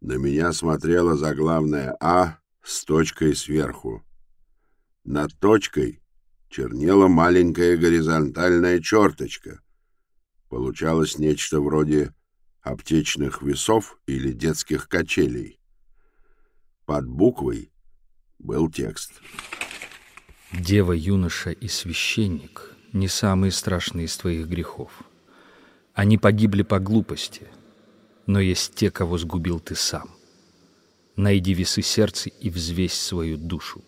На меня смотрела заглавная «А» с точкой сверху. Над точкой чернела маленькая горизонтальная черточка. Получалось нечто вроде аптечных весов или детских качелей. Под буквой был текст. «Дева, юноша и священник — не самые страшные из твоих грехов. Они погибли по глупости, но есть те, кого сгубил ты сам. Найди весы сердца и взвесь свою душу».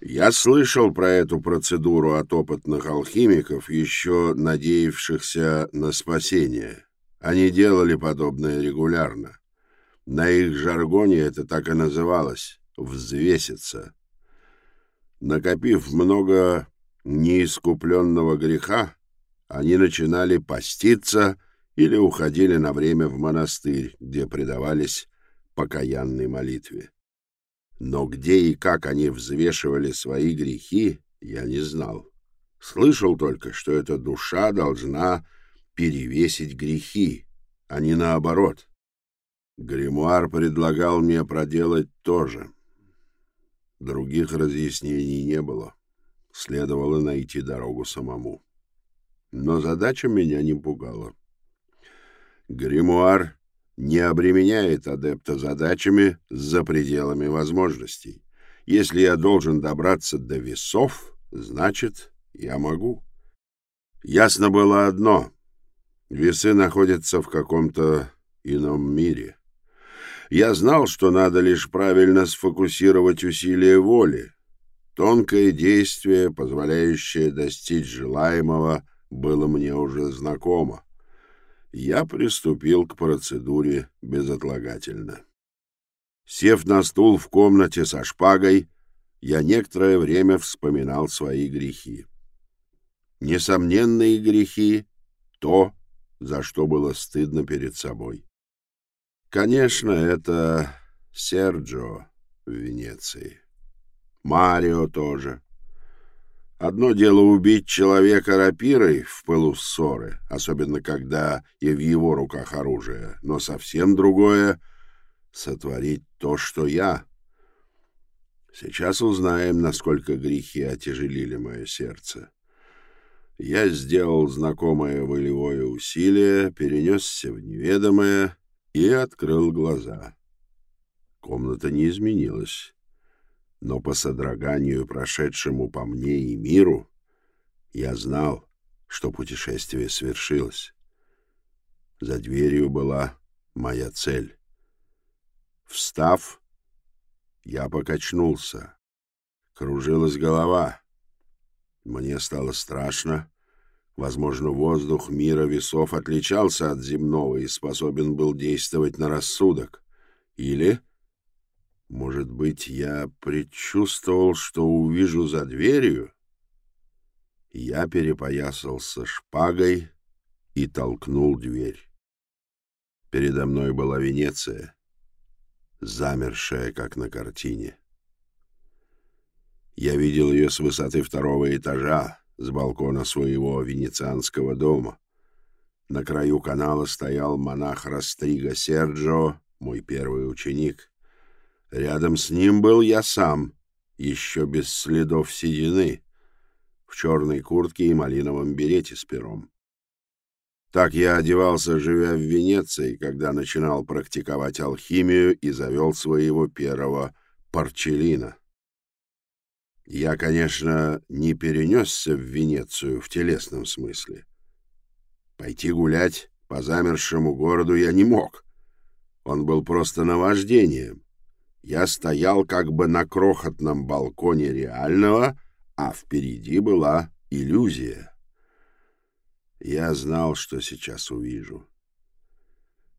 Я слышал про эту процедуру от опытных алхимиков, еще надеявшихся на спасение. Они делали подобное регулярно. На их жаргоне это так и называлось — «взвеситься». Накопив много неискупленного греха, они начинали поститься или уходили на время в монастырь, где предавались покаянной молитве. Но где и как они взвешивали свои грехи, я не знал. Слышал только, что эта душа должна перевесить грехи, а не наоборот. Гримуар предлагал мне проделать то же. Других разъяснений не было. Следовало найти дорогу самому. Но задача меня не пугала. Гримуар не обременяет адепта задачами за пределами возможностей. Если я должен добраться до весов, значит, я могу. Ясно было одно Весы находятся в каком-то ином мире. Я знал, что надо лишь правильно сфокусировать усилия воли. Тонкое действие, позволяющее достичь желаемого, было мне уже знакомо. Я приступил к процедуре безотлагательно. Сев на стул в комнате со шпагой, я некоторое время вспоминал свои грехи. Несомненные грехи — то, за что было стыдно перед собой. Конечно, это Серджо в Венеции. Марио тоже. Одно дело убить человека рапирой в пылу ссоры, особенно когда и в его руках оружие, но совсем другое — сотворить то, что я. Сейчас узнаем, насколько грехи отяжелили мое сердце. Я сделал знакомое волевое усилие, перенесся в неведомое и открыл глаза. Комната не изменилась, но по содроганию, прошедшему по мне и миру, я знал, что путешествие свершилось. За дверью была моя цель. Встав, я покачнулся. Кружилась голова. Мне стало страшно. Возможно, воздух мира весов отличался от земного и способен был действовать на рассудок. Или, может быть, я предчувствовал, что увижу за дверью? Я перепоясался шпагой и толкнул дверь. Передо мной была Венеция, замершая, как на картине. Я видел ее с высоты второго этажа, с балкона своего венецианского дома. На краю канала стоял монах Растрига Серджо, мой первый ученик. Рядом с ним был я сам, еще без следов седины, в черной куртке и малиновом берете с пером. Так я одевался, живя в Венеции, когда начинал практиковать алхимию и завел своего первого парчелина. Я, конечно, не перенесся в Венецию в телесном смысле. Пойти гулять по замершему городу я не мог. Он был просто наваждением. Я стоял как бы на крохотном балконе реального, а впереди была иллюзия. Я знал, что сейчас увижу.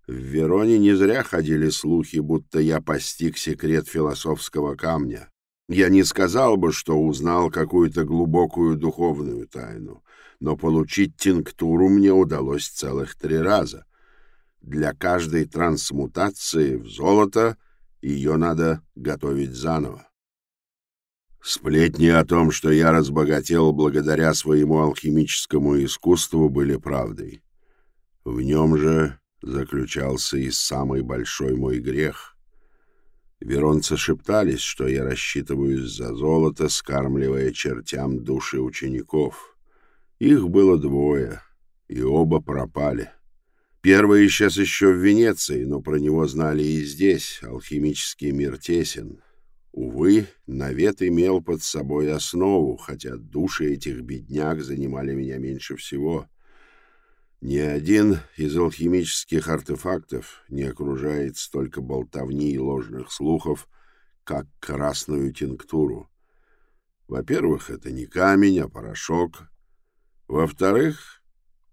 В Вероне не зря ходили слухи, будто я постиг секрет философского камня. Я не сказал бы, что узнал какую-то глубокую духовную тайну, но получить тинктуру мне удалось целых три раза. Для каждой трансмутации в золото ее надо готовить заново. Сплетни о том, что я разбогател благодаря своему алхимическому искусству, были правдой. В нем же заключался и самый большой мой грех. Веронцы шептались, что я рассчитываюсь за золото, скармливая чертям души учеников. Их было двое, и оба пропали. Первый исчез еще в Венеции, но про него знали и здесь. Алхимический мир тесен. Увы, навет имел под собой основу, хотя души этих бедняк занимали меня меньше всего. Ни один из алхимических артефактов не окружает столько болтовни и ложных слухов, как красную тинктуру. Во-первых, это не камень, а порошок. Во-вторых,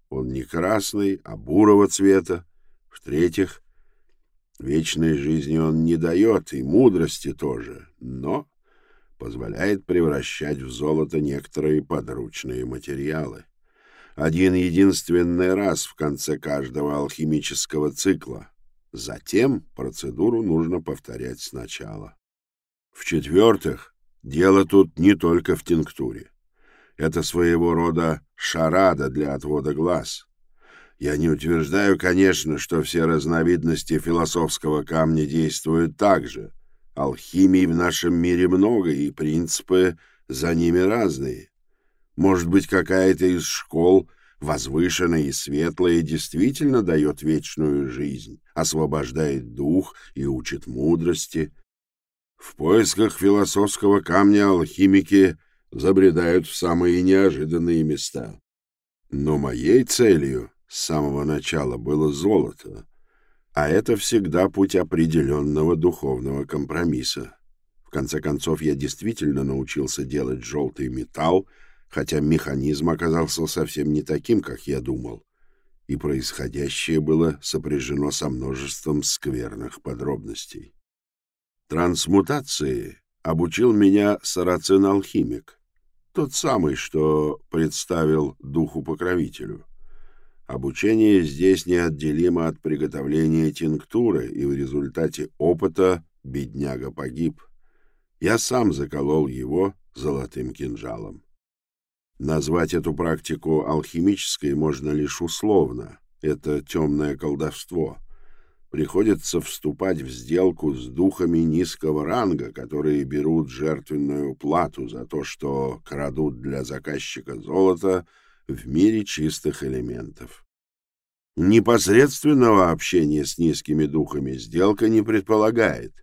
он не красный, а бурого цвета. В-третьих, вечной жизни он не дает, и мудрости тоже, но позволяет превращать в золото некоторые подручные материалы один единственный раз в конце каждого алхимического цикла. Затем процедуру нужно повторять сначала. В-четвертых, дело тут не только в тинктуре. Это своего рода шарада для отвода глаз. Я не утверждаю, конечно, что все разновидности философского камня действуют так же. Алхимии в нашем мире много, и принципы за ними разные. Может быть, какая-то из школ, возвышенная и светлая, действительно дает вечную жизнь, освобождает дух и учит мудрости. В поисках философского камня алхимики забредают в самые неожиданные места. Но моей целью с самого начала было золото, а это всегда путь определенного духовного компромисса. В конце концов, я действительно научился делать желтый металл, хотя механизм оказался совсем не таким, как я думал, и происходящее было сопряжено со множеством скверных подробностей. Трансмутации обучил меня сарацин-алхимик, тот самый, что представил духу-покровителю. Обучение здесь неотделимо от приготовления тинктуры, и в результате опыта бедняга погиб. Я сам заколол его золотым кинжалом. Назвать эту практику алхимической можно лишь условно. Это темное колдовство. Приходится вступать в сделку с духами низкого ранга, которые берут жертвенную плату за то, что крадут для заказчика золото в мире чистых элементов. Непосредственного общения с низкими духами сделка не предполагает.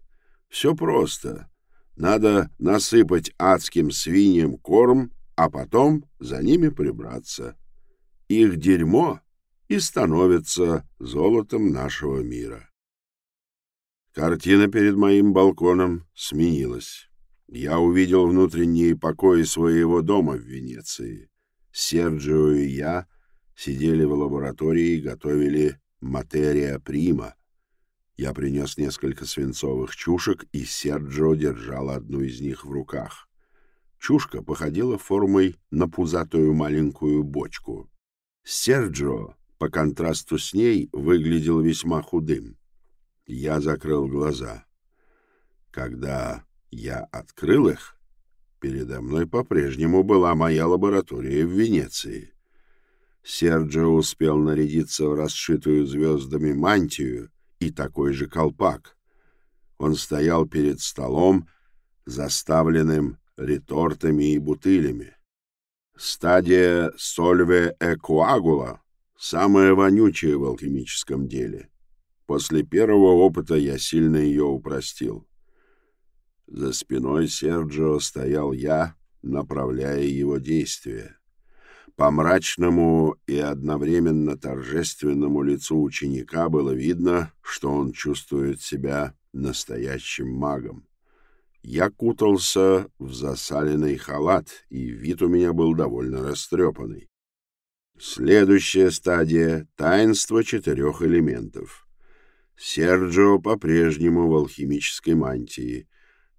Все просто. Надо насыпать адским свиньям корм а потом за ними прибраться. Их дерьмо и становится золотом нашего мира. Картина перед моим балконом сменилась. Я увидел внутренние покои своего дома в Венеции. Серджио и я сидели в лаборатории и готовили материя прима. Я принес несколько свинцовых чушек, и Серджио держал одну из них в руках. Чушка походила формой на пузатую маленькую бочку. Серджио, по контрасту с ней, выглядел весьма худым. Я закрыл глаза. Когда я открыл их, передо мной по-прежнему была моя лаборатория в Венеции. Серджио успел нарядиться в расшитую звездами мантию и такой же колпак. Он стоял перед столом, заставленным ретортами и бутылями. Стадия сольве экуагула самая вонючая в алхимическом деле. После первого опыта я сильно ее упростил. За спиной Серджио стоял я, направляя его действия. По мрачному и одновременно торжественному лицу ученика было видно, что он чувствует себя настоящим магом. Я кутался в засаленный халат, и вид у меня был довольно растрепанный. Следующая стадия — таинство четырех элементов. Серджио по-прежнему в алхимической мантии.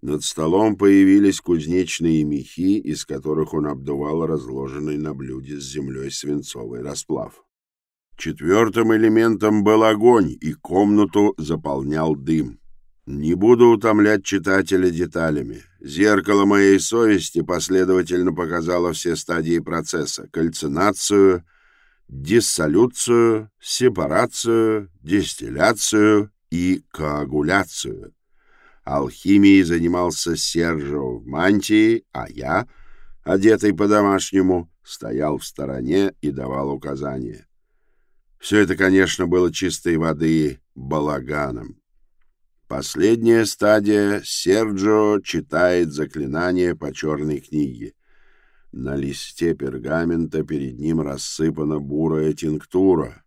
Над столом появились кузнечные мехи, из которых он обдувал разложенный на блюде с землей свинцовый расплав. Четвертым элементом был огонь, и комнату заполнял дым. Не буду утомлять читателя деталями. Зеркало моей совести последовательно показало все стадии процесса — кальцинацию, диссолюцию, сепарацию, дистилляцию и коагуляцию. Алхимией занимался Сержо в мантии, а я, одетый по-домашнему, стоял в стороне и давал указания. Все это, конечно, было чистой воды балаганом. Последняя стадия — Серджо читает заклинание по черной книге. На листе пергамента перед ним рассыпана бурая тинктура.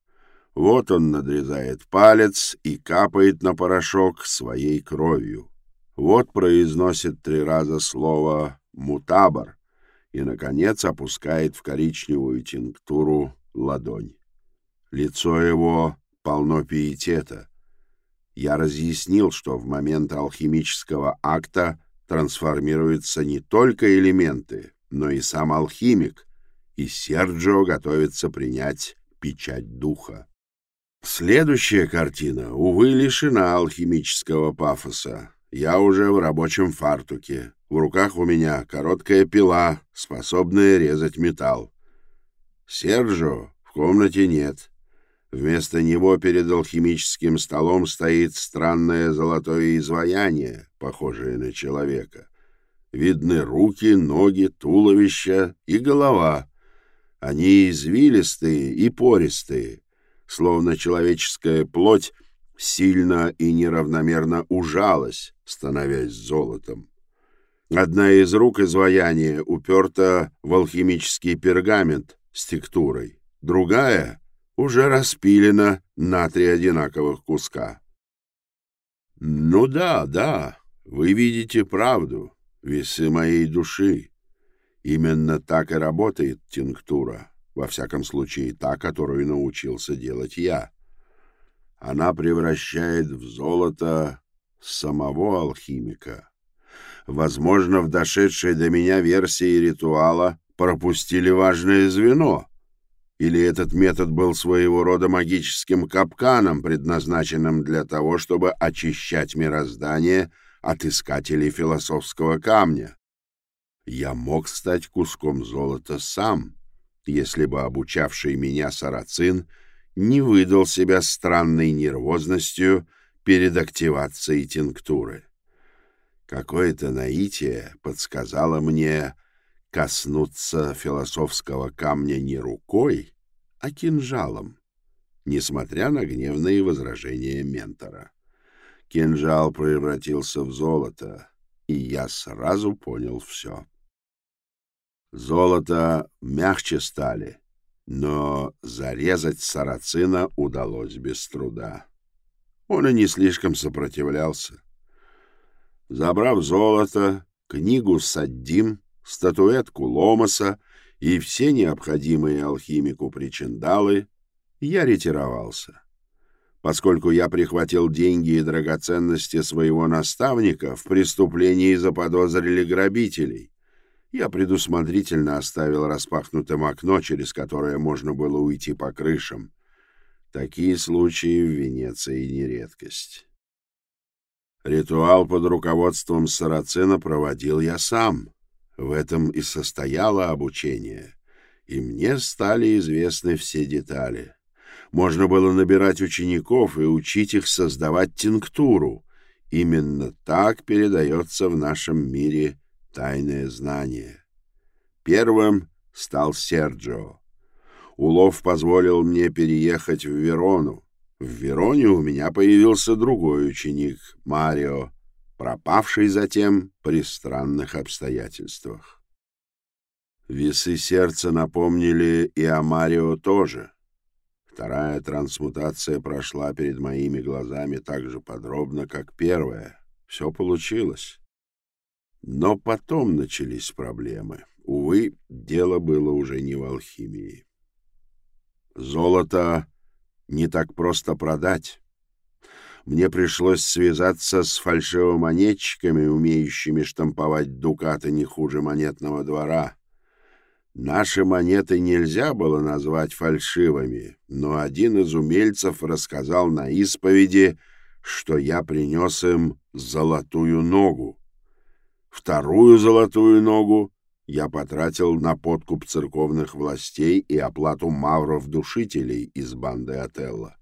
Вот он надрезает палец и капает на порошок своей кровью. Вот произносит три раза слово «мутабар» и, наконец, опускает в коричневую тинктуру ладонь. Лицо его полно пиетета. Я разъяснил, что в момент алхимического акта трансформируются не только элементы, но и сам алхимик, и Серджио готовится принять печать духа. Следующая картина, увы, лишена алхимического пафоса. Я уже в рабочем фартуке. В руках у меня короткая пила, способная резать металл. Серджио в комнате нет. Вместо него перед алхимическим столом стоит странное золотое изваяние, похожее на человека. Видны руки, ноги, туловище и голова. Они извилистые и пористые, словно человеческая плоть сильно и неравномерно ужалась, становясь золотом. Одна из рук изваяния уперта в алхимический пергамент с текстурой, другая уже распилено на три одинаковых куска. Ну да, да, вы видите правду, весы моей души. Именно так и работает тинктура, во всяком случае та, которую научился делать я. Она превращает в золото самого алхимика. Возможно, в дошедшей до меня версии ритуала пропустили важное звено — или этот метод был своего рода магическим капканом, предназначенным для того, чтобы очищать мироздание от искателей философского камня? Я мог стать куском золота сам, если бы обучавший меня сарацин не выдал себя странной нервозностью перед активацией тинктуры. Какое-то наитие подсказало мне коснуться философского камня не рукой, а кинжалом, несмотря на гневные возражения ментора. Кинжал превратился в золото, и я сразу понял все. Золото мягче стали, но зарезать сарацина удалось без труда. Он и не слишком сопротивлялся. Забрав золото, книгу Саддим статуэтку Ломаса и все необходимые алхимику причиндалы, я ретировался. Поскольку я прихватил деньги и драгоценности своего наставника, в преступлении заподозрили грабителей. Я предусмотрительно оставил распахнутым окно, через которое можно было уйти по крышам. Такие случаи в Венеции не редкость. Ритуал под руководством Сарацина проводил я сам — в этом и состояло обучение, и мне стали известны все детали. Можно было набирать учеников и учить их создавать тинктуру. Именно так передается в нашем мире тайное знание. Первым стал Серджио. Улов позволил мне переехать в Верону. В Вероне у меня появился другой ученик, Марио, пропавший затем при странных обстоятельствах. Весы сердца напомнили и о Марио тоже. Вторая трансмутация прошла перед моими глазами так же подробно, как первая. Все получилось. Но потом начались проблемы. Увы, дело было уже не в алхимии. Золото не так просто продать мне пришлось связаться с фальшивомонетчиками, умеющими штамповать дукаты не хуже монетного двора. Наши монеты нельзя было назвать фальшивыми, но один из умельцев рассказал на исповеди, что я принес им золотую ногу. Вторую золотую ногу я потратил на подкуп церковных властей и оплату мавров-душителей из банды Отелло.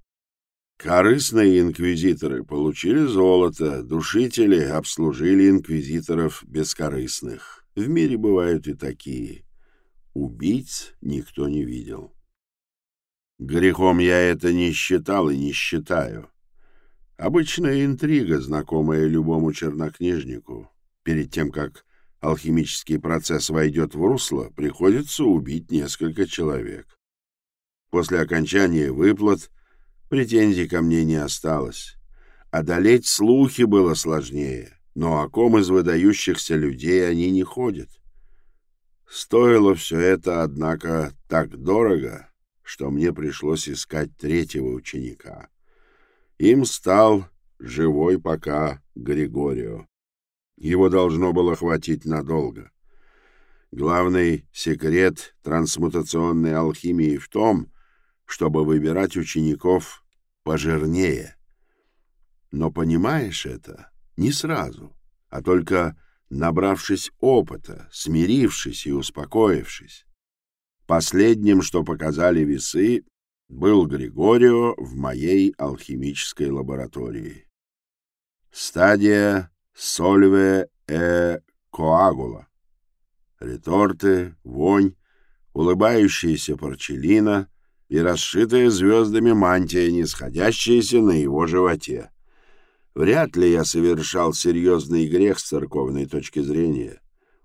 Корыстные инквизиторы получили золото, душители обслужили инквизиторов бескорыстных. В мире бывают и такие. Убийц никто не видел. Грехом я это не считал и не считаю. Обычная интрига, знакомая любому чернокнижнику. Перед тем, как алхимический процесс войдет в русло, приходится убить несколько человек. После окончания выплат претензий ко мне не осталось. Одолеть слухи было сложнее, но о ком из выдающихся людей они не ходят. Стоило все это, однако, так дорого, что мне пришлось искать третьего ученика. Им стал живой пока Григорио. Его должно было хватить надолго. Главный секрет трансмутационной алхимии в том, чтобы выбирать учеников пожирнее. Но понимаешь это не сразу, а только набравшись опыта, смирившись и успокоившись. Последним, что показали весы, был Григорио в моей алхимической лаборатории. Стадия сольве э коагула. Реторты, вонь, улыбающаяся порчелина и расшитая звездами мантия, нисходящаяся на его животе. Вряд ли я совершал серьезный грех с церковной точки зрения.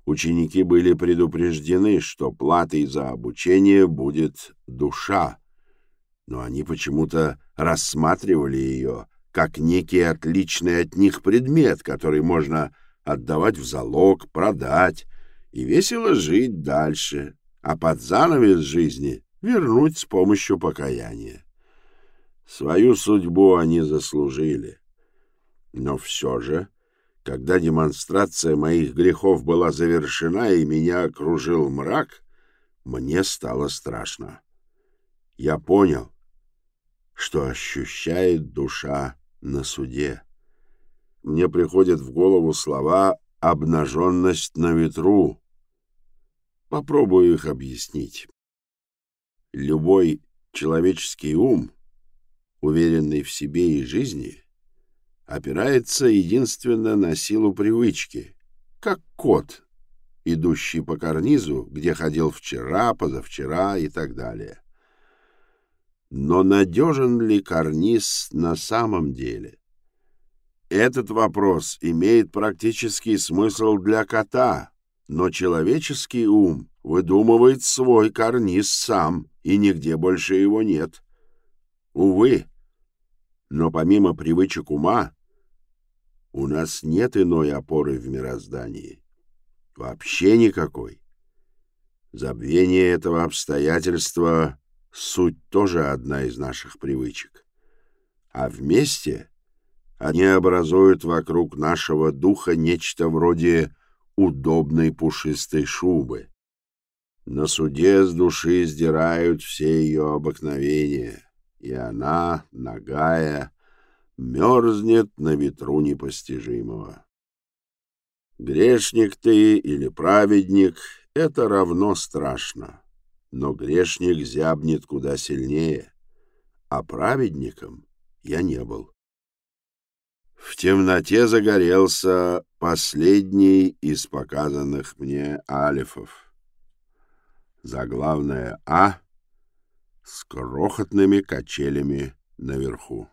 Ученики были предупреждены, что платой за обучение будет душа, но они почему-то рассматривали ее как некий отличный от них предмет, который можно отдавать в залог, продать и весело жить дальше, а под занавес жизни вернуть с помощью покаяния. Свою судьбу они заслужили. Но все же, когда демонстрация моих грехов была завершена и меня окружил мрак, мне стало страшно. Я понял, что ощущает душа на суде. Мне приходят в голову слова «обнаженность на ветру». Попробую их объяснить. Любой человеческий ум, уверенный в себе и жизни — опирается единственно на силу привычки, как кот, идущий по карнизу, где ходил вчера, позавчера и так далее. Но надежен ли карниз на самом деле? Этот вопрос имеет практический смысл для кота, но человеческий ум выдумывает свой карниз сам, и нигде больше его нет. Увы, но помимо привычек ума, у нас нет иной опоры в мироздании. Вообще никакой. Забвение этого обстоятельства — суть тоже одна из наших привычек. А вместе они образуют вокруг нашего духа нечто вроде удобной пушистой шубы. На суде с души сдирают все ее обыкновения, и она, нагая, мерзнет на ветру непостижимого. Грешник ты или праведник — это равно страшно, но грешник зябнет куда сильнее, а праведником я не был. В темноте загорелся последний из показанных мне алифов. Заглавное «А» с крохотными качелями наверху.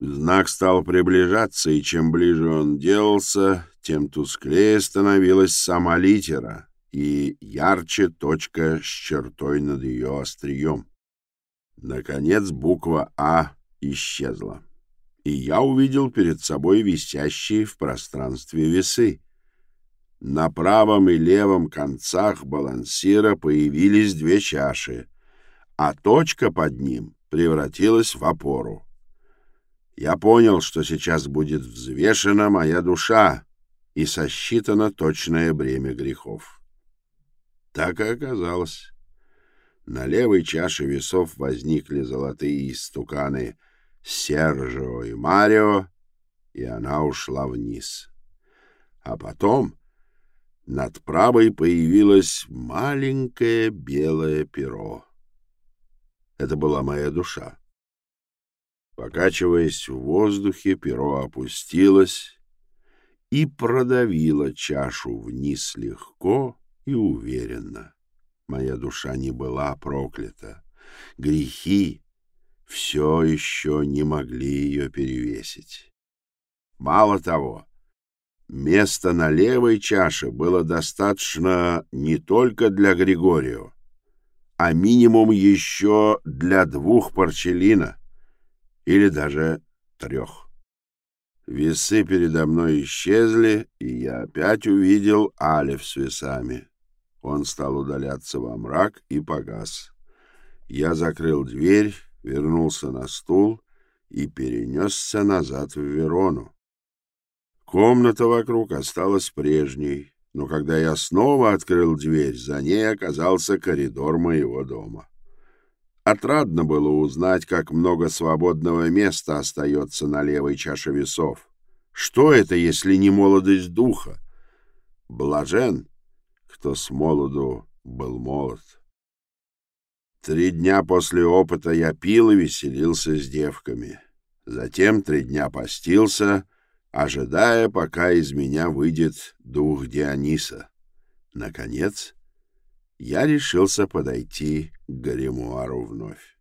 Знак стал приближаться, и чем ближе он делался, тем тусклее становилась сама литера и ярче точка с чертой над ее острием. Наконец буква «А» исчезла, и я увидел перед собой висящие в пространстве весы. На правом и левом концах балансира появились две чаши, а точка под ним превратилась в опору. Я понял, что сейчас будет взвешена моя душа и сосчитано точное бремя грехов. Так и оказалось. На левой чаше весов возникли золотые истуканы Сержио и Марио, и она ушла вниз. А потом Над правой появилось маленькое белое перо. Это была моя душа. Покачиваясь в воздухе, перо опустилось и продавило чашу вниз легко и уверенно. Моя душа не была проклята. Грехи все еще не могли ее перевесить. Мало того, места на левой чаше было достаточно не только для Григорио, а минимум еще для двух парчелина или даже трех. Весы передо мной исчезли, и я опять увидел Алиф с весами. Он стал удаляться во мрак и погас. Я закрыл дверь, вернулся на стул и перенесся назад в Верону. Комната вокруг осталась прежней, но когда я снова открыл дверь, за ней оказался коридор моего дома. Отрадно было узнать, как много свободного места остается на левой чаше весов. Что это, если не молодость духа? Блажен, кто с молоду был молод. Три дня после опыта я пил и веселился с девками. Затем три дня постился, ожидая, пока из меня выйдет дух Диониса. Наконец, я решился подойти к гримуару вновь.